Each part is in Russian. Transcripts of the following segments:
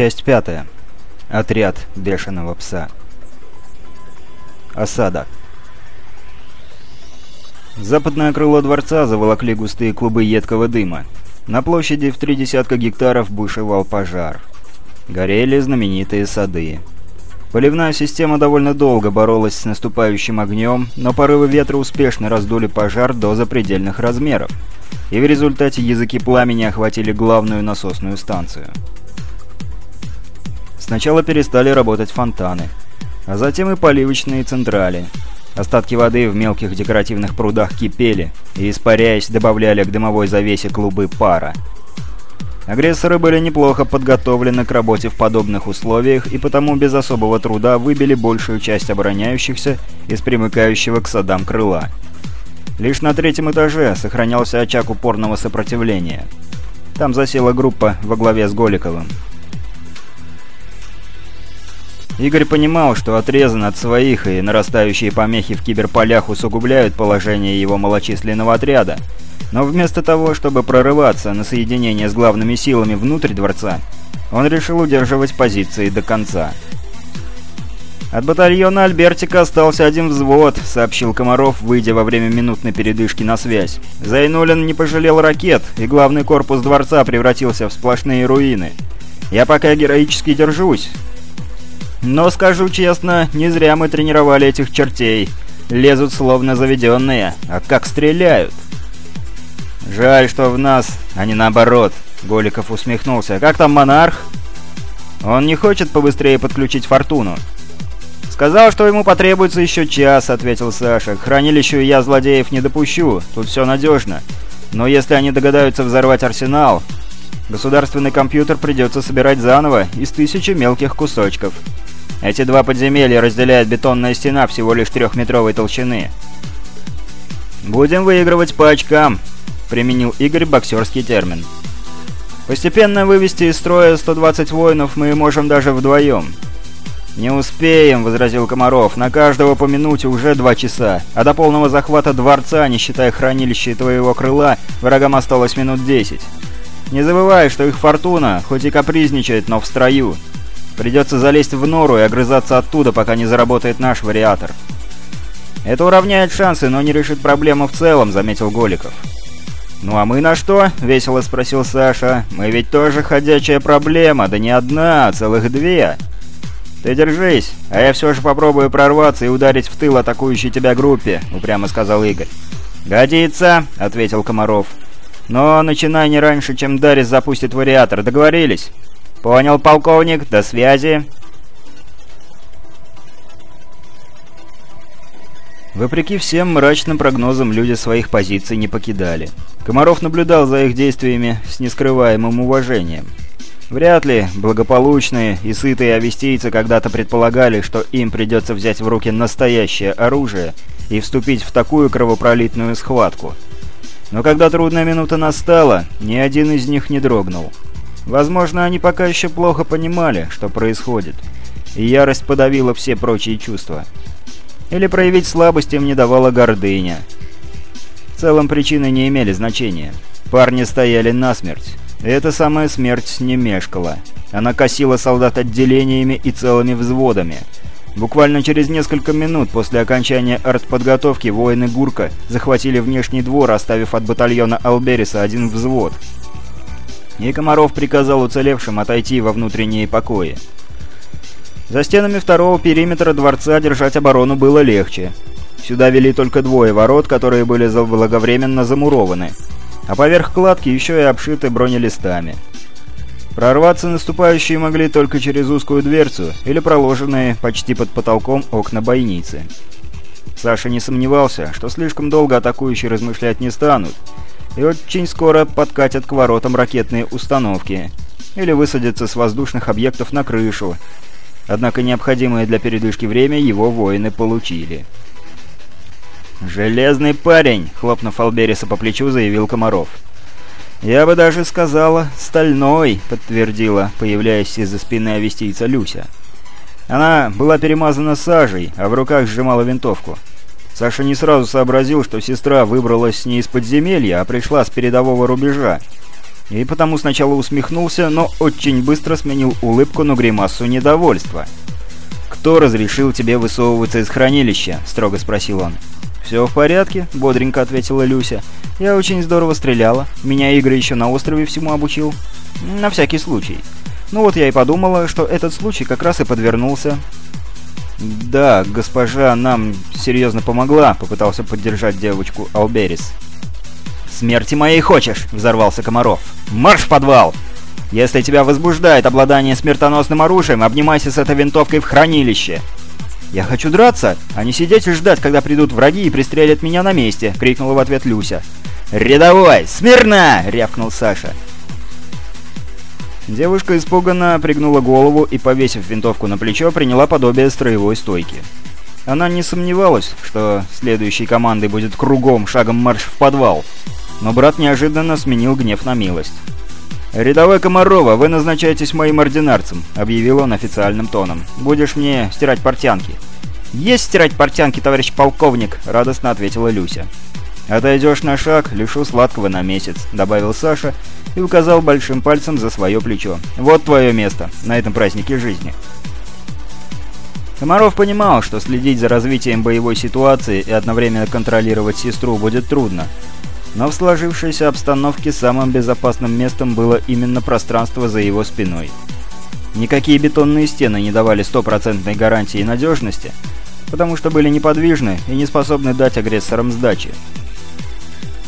Часть пятая. Отряд бешеного пса. Осада. Западное крыло дворца заволокли густые клубы едкого дыма. На площади в три десятка гектаров бушевал пожар. Горели знаменитые сады. Поливная система довольно долго боролась с наступающим огнем, но порывы ветра успешно раздули пожар до запредельных размеров, и в результате языки пламени охватили главную насосную станцию. Сначала перестали работать фонтаны, а затем и поливочные централи. Остатки воды в мелких декоративных прудах кипели и, испаряясь, добавляли к дымовой завесе клубы пара. Агрессоры были неплохо подготовлены к работе в подобных условиях и потому без особого труда выбили большую часть обороняющихся из примыкающего к садам крыла. Лишь на третьем этаже сохранялся очаг упорного сопротивления. Там засела группа во главе с Голиковым. Игорь понимал, что отрезан от своих и нарастающие помехи в киберполях усугубляют положение его малочисленного отряда, но вместо того, чтобы прорываться на соединение с главными силами внутрь дворца, он решил удерживать позиции до конца. «От батальона Альбертика остался один взвод», — сообщил Комаров, выйдя во время минутной передышки на связь. «Зайнулин не пожалел ракет, и главный корпус дворца превратился в сплошные руины. Я пока героически держусь. Но, скажу честно, не зря мы тренировали этих чертей. Лезут словно заведенные, а как стреляют!» «Жаль, что в нас, а не наоборот», — Голиков усмехнулся. «Как там монарх?» «Он не хочет побыстрее подключить фортуну». «Сказал, что ему потребуется еще час», — ответил Саша. «К хранилищу я злодеев не допущу, тут все надежно. Но если они догадаются взорвать арсенал, государственный компьютер придется собирать заново из тысячи мелких кусочков. Эти два подземелья разделяет бетонная стена всего лишь трехметровой толщины». «Будем выигрывать по очкам», применил Игорь боксерский термин. Постепенно вывести из строя 120 воинов мы можем даже вдвоем. «Не успеем», — возразил Комаров, — «на каждого по минуте уже два часа, а до полного захвата дворца, не считая хранилища твоего крыла, врагам осталось минут десять. Не забывай, что их фортуна, хоть и капризничает, но в строю. Придется залезть в нору и огрызаться оттуда, пока не заработает наш вариатор». «Это уравняет шансы, но не решит проблему в целом», — заметил Голиков. «Ну а мы на что?» — весело спросил Саша. «Мы ведь тоже ходячая проблема, да не одна, а целых две». «Ты держись, а я все же попробую прорваться и ударить в тыл атакующей тебя группе», — упрямо сказал Игорь. «Годится», — ответил Комаров. «Но начинай не раньше, чем Дарис запустит вариатор. Договорились?» «Понял, полковник. До связи». Вопреки всем мрачным прогнозам, люди своих позиций не покидали. Комаров наблюдал за их действиями с нескрываемым уважением. Вряд ли благополучные и сытые авестийцы когда-то предполагали, что им придется взять в руки настоящее оружие и вступить в такую кровопролитную схватку. Но когда трудная минута настала, ни один из них не дрогнул. Возможно, они пока еще плохо понимали, что происходит, и ярость подавила все прочие чувства. Или проявить слабость им не давала гордыня. В целом причины не имели значения. Парни стояли насмерть. Эта самая смерть не мешкала. Она косила солдат отделениями и целыми взводами. Буквально через несколько минут после окончания артподготовки воины Гурка захватили внешний двор, оставив от батальона Албериса один взвод. И Комаров приказал уцелевшим отойти во внутренние покои. За стенами второго периметра дворца держать оборону было легче. Сюда вели только двое ворот, которые были заблаговременно замурованы, а поверх кладки еще и обшиты бронелистами. Прорваться наступающие могли только через узкую дверцу или проложенные почти под потолком окна бойницы. Саша не сомневался, что слишком долго атакующие размышлять не станут, и очень скоро подкатят к воротам ракетные установки или высадятся с воздушных объектов на крышу, Однако необходимое для передышки время его воины получили. «Железный парень!» — хлопнув Албериса по плечу, заявил Комаров. «Я бы даже сказала, стальной!» — подтвердила, появляясь из-за спины авестийца Люся. Она была перемазана сажей, а в руках сжимала винтовку. Саша не сразу сообразил, что сестра выбралась не из подземелья, а пришла с передового рубежа. И потому сначала усмехнулся, но очень быстро сменил улыбку на гримасу недовольства. «Кто разрешил тебе высовываться из хранилища?» – строго спросил он. «Все в порядке», — бодренько ответила Люся. «Я очень здорово стреляла. Меня Игорь еще на острове всему обучил. На всякий случай. Ну вот я и подумала, что этот случай как раз и подвернулся». «Да, госпожа нам серьезно помогла», — попытался поддержать девочку Алберис. «Смерти моей хочешь?» — взорвался Комаров. «Марш в подвал! Если тебя возбуждает обладание смертоносным оружием, обнимайся с этой винтовкой в хранилище!» «Я хочу драться, а не сидеть и ждать, когда придут враги и пристрелят меня на месте!» — крикнула в ответ Люся. «Рядовой! Смирно!» — рявкнул Саша. Девушка испуганно пригнула голову и, повесив винтовку на плечо, приняла подобие строевой стойки. Она не сомневалась, что следующей командой будет кругом шагом марш в подвал, но брат неожиданно сменил гнев на милость. «Рядовой Комарова, вы назначаетесь моим ординарцем», — объявил он официальным тоном. «Будешь мне стирать портянки». «Есть стирать портянки, товарищ полковник», — радостно ответила Люся. «Отойдешь на шаг, лишу сладкого на месяц», — добавил Саша и указал большим пальцем за свое плечо. «Вот твое место на этом празднике жизни». Комаров понимал, что следить за развитием боевой ситуации и одновременно контролировать сестру будет трудно, но в сложившейся обстановке самым безопасным местом было именно пространство за его спиной. Никакие бетонные стены не давали стопроцентной гарантии надежности, потому что были неподвижны и не способны дать агрессорам сдачи.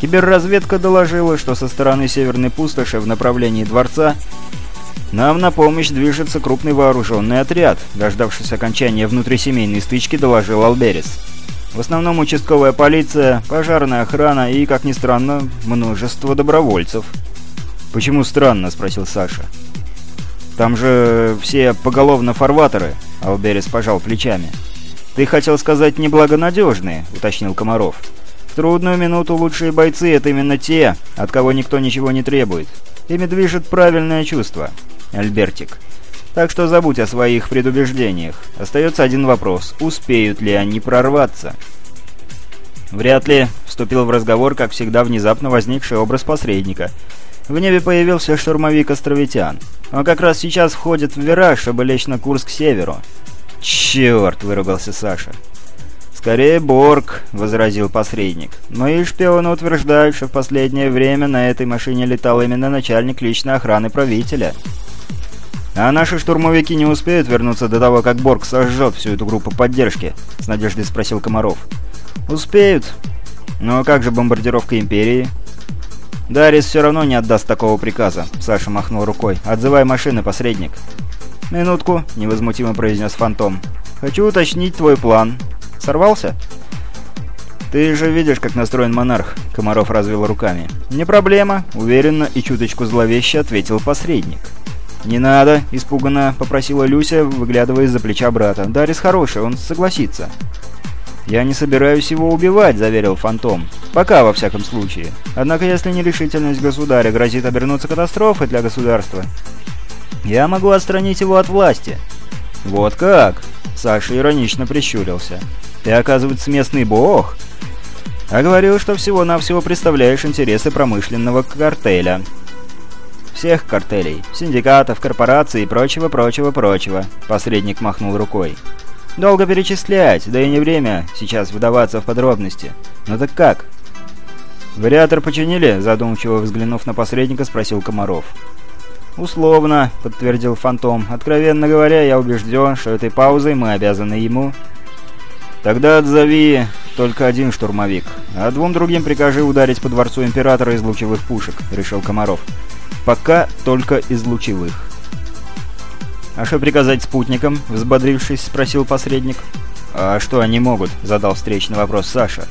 Киберразведка доложила, что со стороны северной пустоши в направлении дворца нам на помощь движется крупный вооруженный отряд, дождавшись окончания внутрисемейной стычки, доложил Алберис. В основном участковая полиция, пожарная охрана и, как ни странно, множество добровольцев. «Почему странно?» – спросил Саша. «Там же все поголовно фарватеры», – Алберис пожал плечами. «Ты хотел сказать неблагонадежные», – уточнил Комаров. «В трудную минуту лучшие бойцы – это именно те, от кого никто ничего не требует. Ими движет правильное чувство, Альбертик. Так что забудь о своих предубеждениях. Остается один вопрос. Успеют ли они прорваться? Вряд ли вступил в разговор, как всегда, внезапно возникший образ посредника. В небе появился штурмовик «Островитян». Он как раз сейчас входит в вираж, чтобы лечь на курс к северу. «Черт!» — выругался Саша. «Скорее Борг», — возразил посредник. «Мои шпионы утверждают, что в последнее время на этой машине летал именно начальник личной охраны правителя». «А наши штурмовики не успеют вернуться до того, как Борг сожжет всю эту группу поддержки?» — с надеждой спросил Комаров. «Успеют. Но как же бомбардировка Империи?» «Дарис все равно не отдаст такого приказа», — Саша махнул рукой. «Отзывай машины, посредник». «Минутку», — невозмутимо произнес Фантом. «Хочу уточнить твой план. Сорвался?» «Ты же видишь, как настроен монарх», — Комаров развел руками. «Не проблема», — уверенно и чуточку зловеще ответил посредник. «Не надо», — испуганно попросила Люся, выглядывая из-за плеча брата. «Дарис хороший, он согласится». «Я не собираюсь его убивать», — заверил Фантом. «Пока, во всяком случае. Однако, если нерешительность государя грозит обернуться катастрофой для государства, я могу отстранить его от власти». «Вот как?» — Саша иронично прищурился. «Ты, оказывается, местный бог?» «А говорил, что всего-навсего представляешь интересы промышленного картеля». Всех картелей, синдикатов, корпораций и прочего-прочего-прочего», — посредник махнул рукой. «Долго перечислять, да и не время сейчас вдаваться в подробности. Ну так как?» «Вариатор починили?» — задумчиво взглянув на посредника, спросил Комаров. «Условно», — подтвердил Фантом. «Откровенно говоря, я убежден, что этой паузой мы обязаны ему». «Тогда отзови только один штурмовик, а двум другим прикажи ударить по дворцу Императора из лучевых пушек», — решил Комаров. Пока только из лучевых. «А что приказать спутникам?» — взбодрившись, спросил посредник. «А что они могут?» — задал встречный вопрос Саша.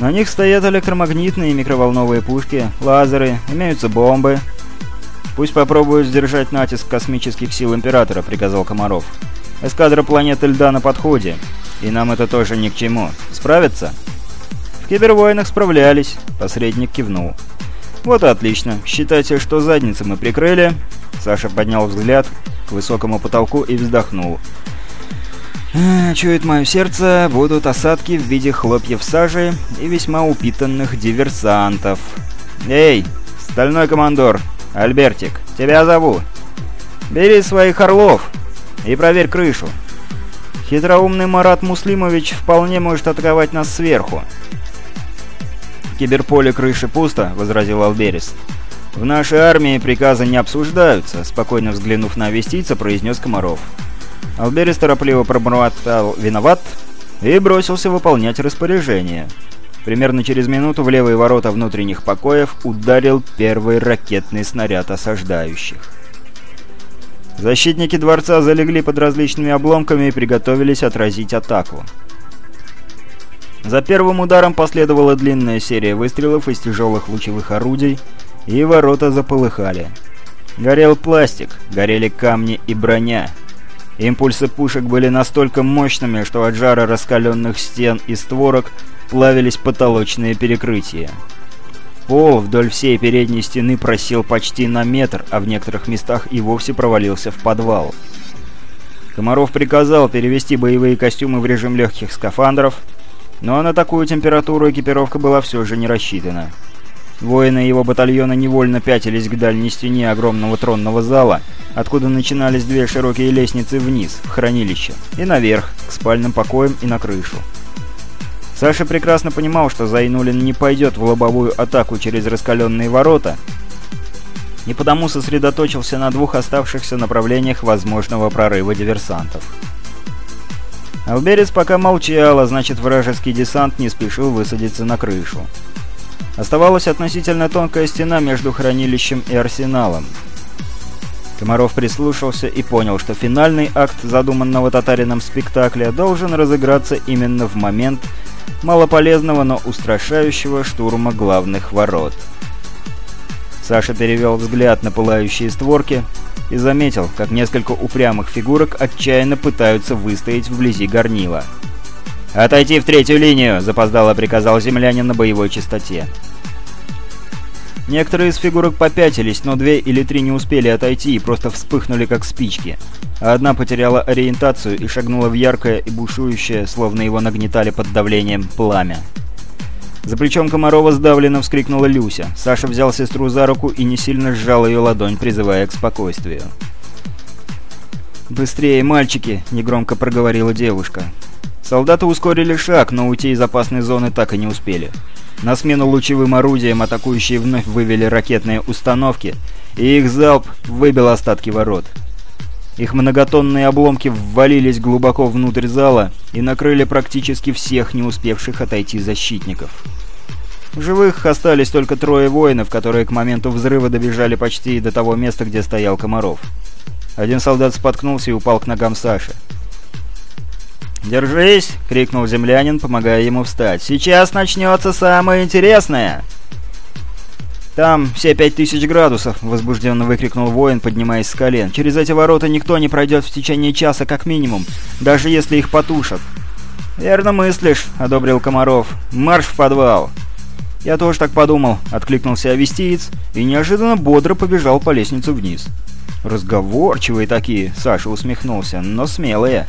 «На них стоят электромагнитные микроволновые пушки, лазеры, имеются бомбы». «Пусть попробуют сдержать натиск космических сил Императора», — приказал Комаров. «Эскадра планеты льда на подходе, и нам это тоже ни к чему. Справятся?» «В кибервойнах справлялись», — посредник кивнул. «Вот и отлично. Считайте, что задницы мы прикрыли». Саша поднял взгляд к высокому потолку и вздохнул. «Чует мое сердце, будут осадки в виде хлопьев сажи и весьма упитанных диверсантов». «Эй!» — «Стальной командор! Альбертик! Тебя зову! Бери своих орлов и проверь крышу. Хитроумный Марат Муслимович вполне может атаковать нас сверху». «В киберполе крыши пусто», — возразил Алберис. «В нашей армии приказы не обсуждаются», — спокойно взглянув на вестийца, произнес Комаров. Алберис торопливо пробормотал «виноват» и бросился выполнять распоряжение. Примерно через минуту в левые ворота внутренних покоев ударил первый ракетный снаряд осаждающих. Защитники дворца залегли под различными обломками и приготовились отразить атаку. За первым ударом последовала длинная серия выстрелов из тяжелых лучевых орудий, и ворота заполыхали. Горел пластик, горели камни и броня. Импульсы пушек были настолько мощными, что от жара раскаленных стен и створок плавились потолочные перекрытия. Пол вдоль всей передней стены просел почти на метр, а в некоторых местах и вовсе провалился в подвал. Комаров приказал перевести боевые костюмы в режим легких скафандров, но на такую температуру экипировка была все же не рассчитана. Воины его батальона невольно пятились к дальней стене огромного тронного зала, откуда начинались две широкие лестницы вниз, в хранилище, и наверх, к спальным покоям и на крышу. Саша прекрасно понимал, что Зайнулин не пойдет в лобовую атаку через раскаленные ворота, и потому сосредоточился на двух оставшихся направлениях возможного прорыва диверсантов. Алберец пока молчал, а значит вражеский десант не спешил высадиться на крышу. Оставалась относительно тонкая стена между хранилищем и арсеналом. Комаров прислушался и понял, что финальный акт задуманного татарином спектакля должен разыграться именно в момент малополезного, но устрашающего штурма главных ворот. Саша перевел взгляд на пылающие створки и заметил, как несколько упрямых фигурок отчаянно пытаются выстоять вблизи горнила. «Отойти в третью линию!» — запоздало приказал землянин на боевой частоте. Некоторые из фигурок попятились, но две или три не успели отойти и просто вспыхнули как спички. А одна потеряла ориентацию и шагнула в яркое и бушующее, словно его нагнетали под давлением, пламя. За плечом Комарова сдавленно вскрикнула Люся. Саша взял сестру за руку и не сильно сжал ее ладонь, призывая к спокойствию. «Быстрее, мальчики!» — негромко проговорила девушка. Солдаты ускорили шаг, но уйти из опасной зоны так и не успели. На смену лучевым орудиям атакующие вновь вывели ракетные установки, и их залп выбил остатки ворот. Их многотонные обломки ввалились глубоко внутрь зала и накрыли практически всех не успевших отойти защитников. Живых остались только трое воинов, которые к моменту взрыва добежали почти до того места, где стоял Комаров. Один солдат споткнулся и упал к ногам Саши. «Держись!» — крикнул землянин, помогая ему встать. «Сейчас начнется самое интересное!» «Там все пять тысяч градусов!» — возбужденно выкрикнул воин, поднимаясь с колен. «Через эти ворота никто не пройдет в течение часа как минимум, даже если их потушат!» «Верно мыслишь!» — одобрил Комаров. «Марш в подвал!» «Я тоже так подумал», — откликнулся авестиец и неожиданно бодро побежал по лестнице вниз. «Разговорчивые такие», — Саша усмехнулся, — «но смелые».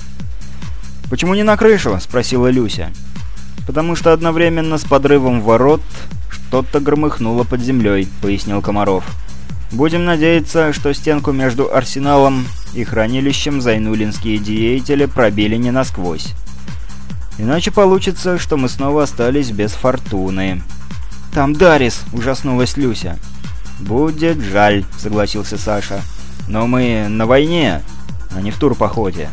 «Почему не на крышу?» — спросила Люся. «Потому что одновременно с подрывом ворот что-то громыхнуло под землей», — пояснил Комаров. «Будем надеяться, что стенку между арсеналом и хранилищем зайнулинские деятели пробили не насквозь. Иначе получится, что мы снова остались без фортуны». «Там Дарис!» — ужаснулась Люся. «Будет жаль», — согласился Саша. «Но мы на войне, а не в турпоходе».